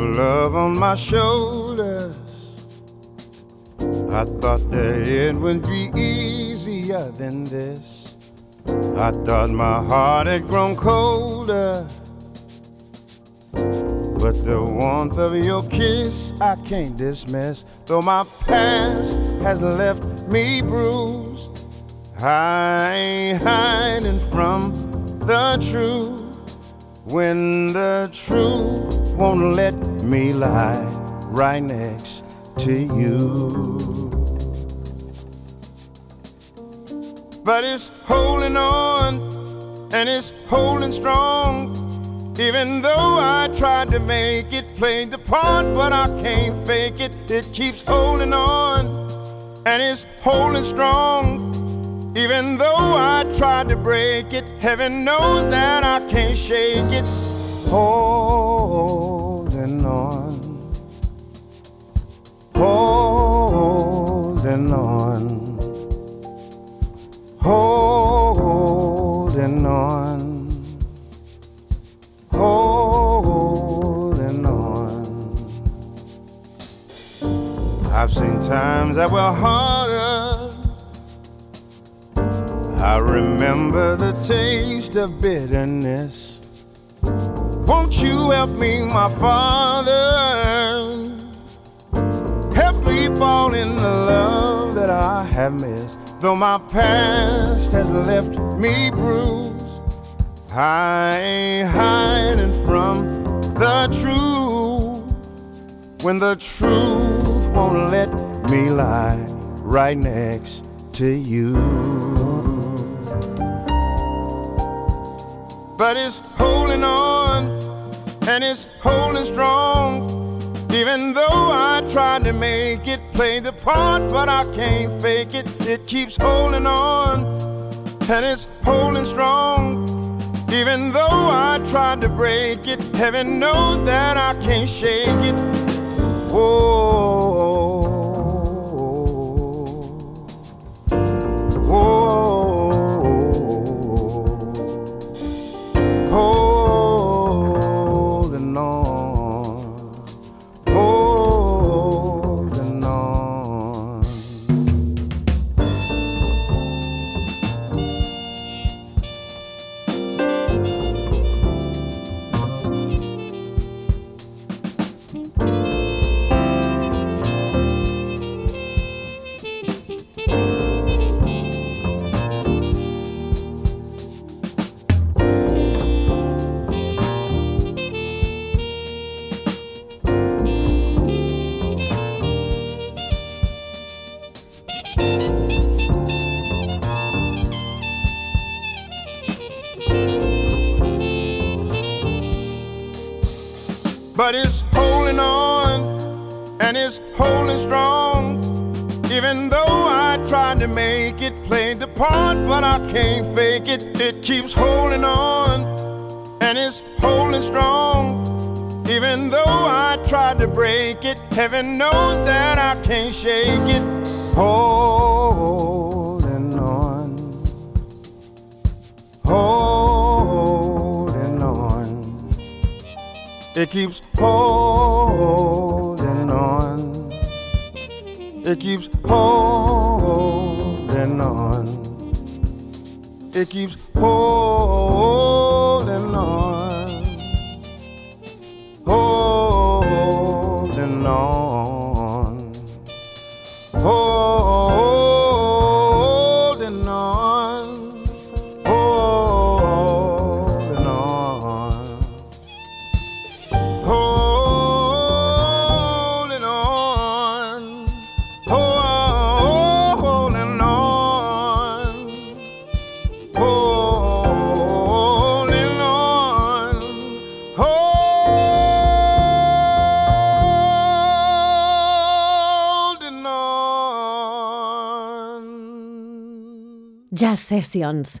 Love on my shoulders. I thought that it would be easier than this. I thought my heart had grown colder. But the warmth of your kiss I can't dismiss. Though my past has left me bruised, I ain't hiding from the truth. When the truth won't let me lie right next to you. But it's holding on and it's holding strong. Even though I tried to make it, played the part, but I can't fake it. It keeps holding on, and it's holding strong. Even though I tried to break it, heaven knows that I can't shake it. Holding holding on, holding on. holding on. I've seen times that were harder. I remember the taste of bitterness. Won't you help me, my Father? Fall in the love that I have missed. Though my past has left me bruised. I ain't hiding from the truth when the truth won't let me lie right next to you. But it's holding on and it's holding strong. Even though I tried to make it, play the part, but I can't fake it. It keeps holding on and it's holding strong. Even though I tried to break it, heaven knows that I can't shake it. Whoa. But it's holding on and it's holding strong. Even though I tried to make it, played the part, but I can't fake it. It keeps holding on and it's holding strong. Even though I tried to break it, heaven knows that I can't shake it. Holding on. Holding on. It keeps holding on. It keeps holding on. It keeps holding on. Holding on. sessions.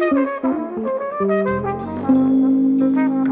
Thank you.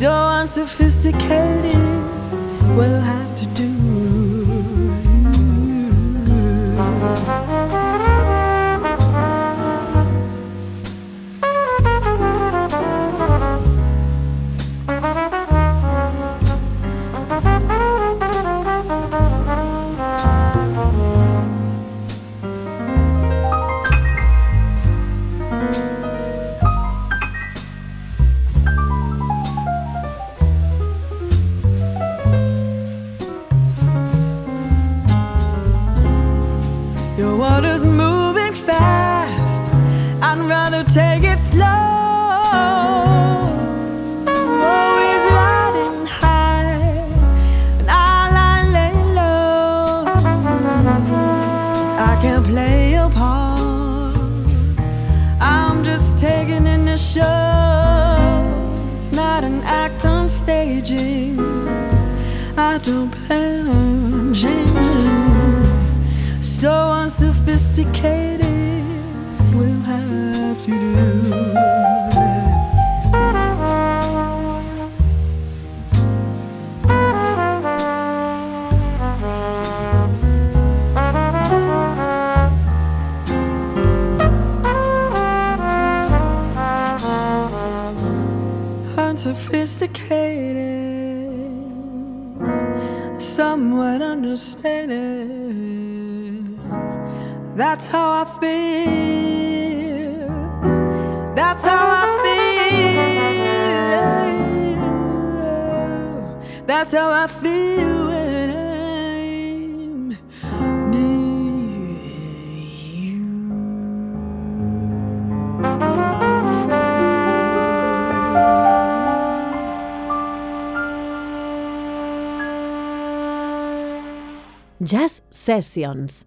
Jazz Sessions. Jazz Sessions.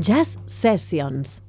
Jazz Sessions.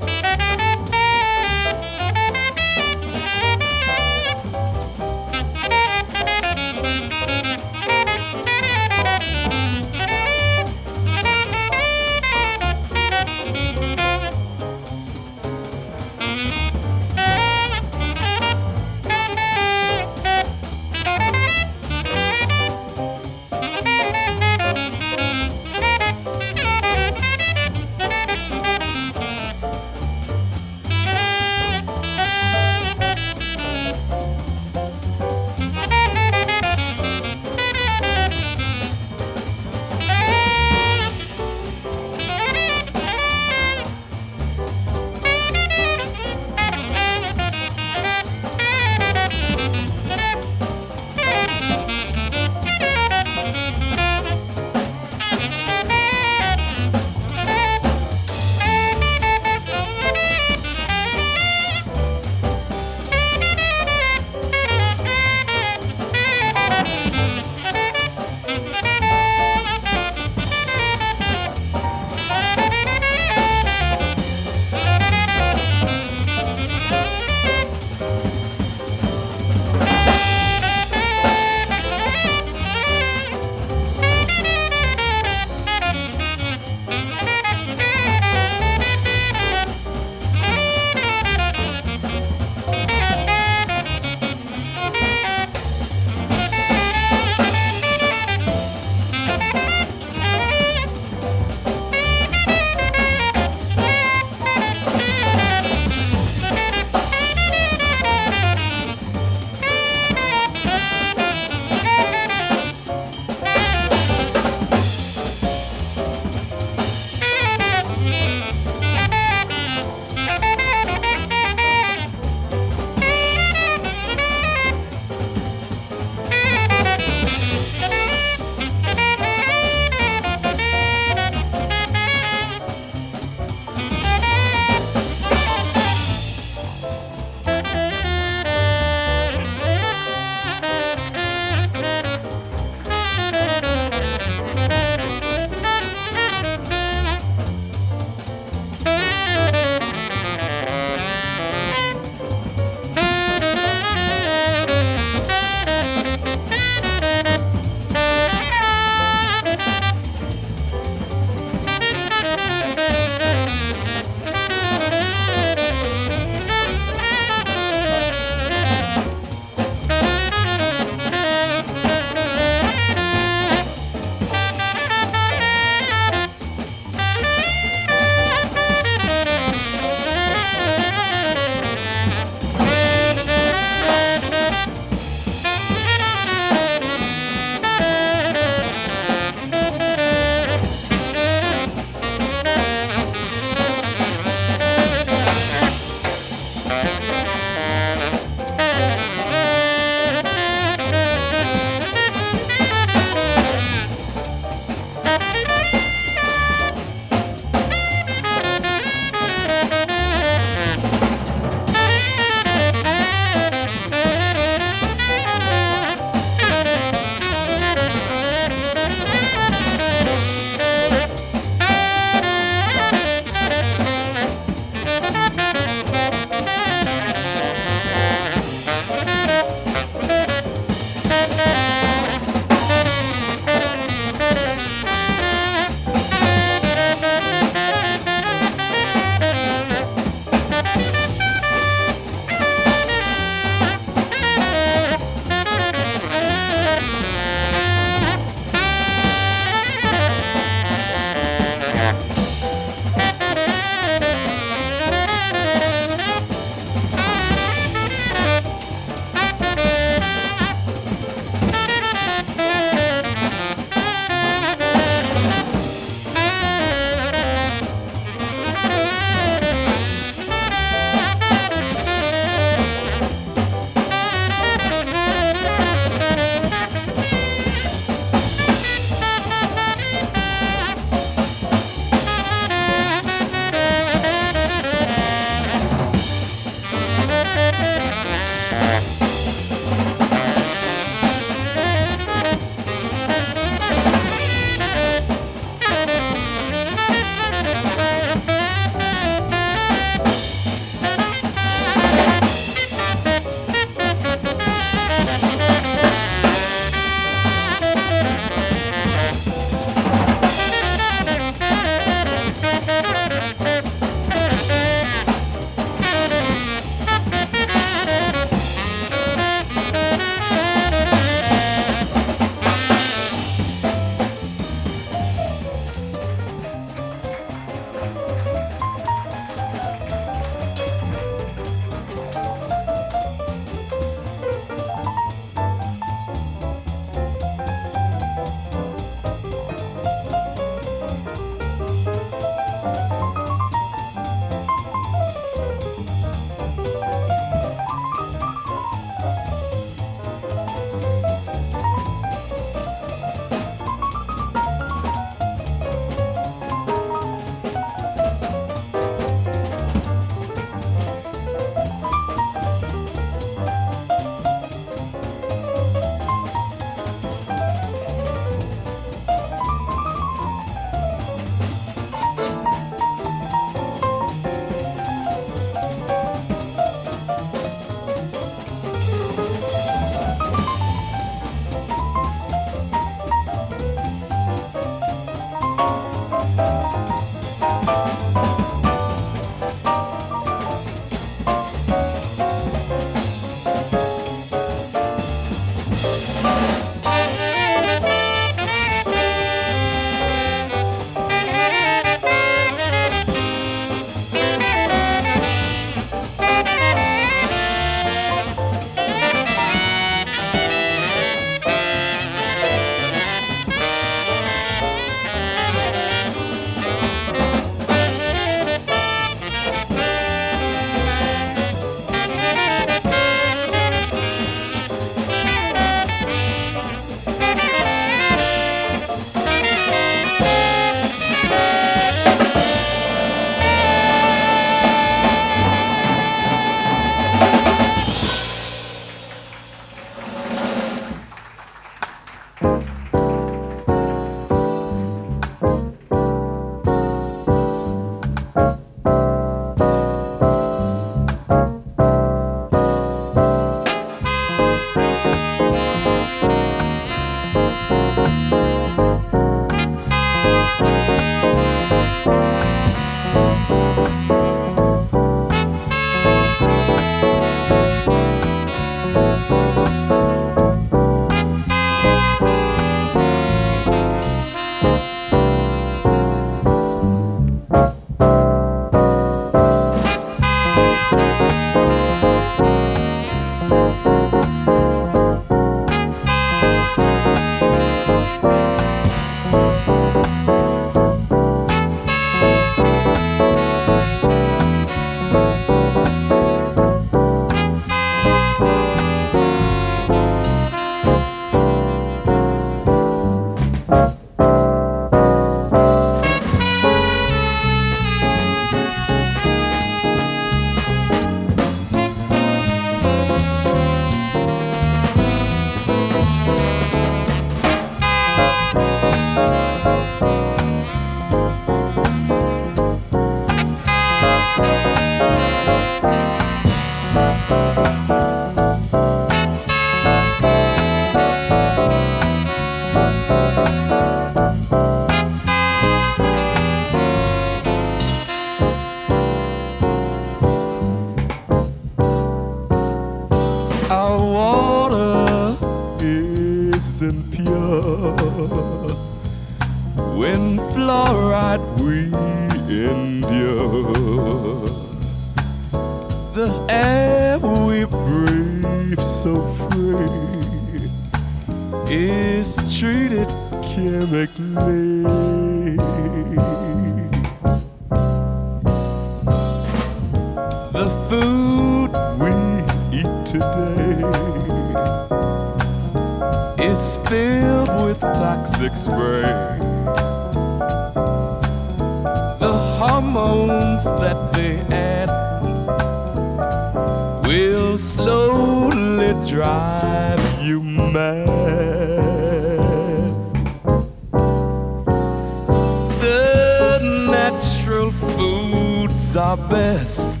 Are best.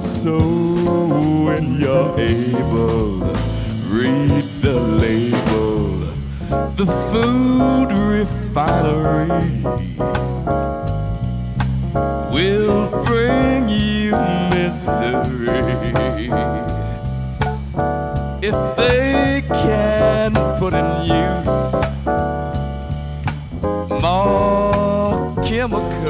So when you're able, read the label the food refinery will bring you misery if they can put in use more chemical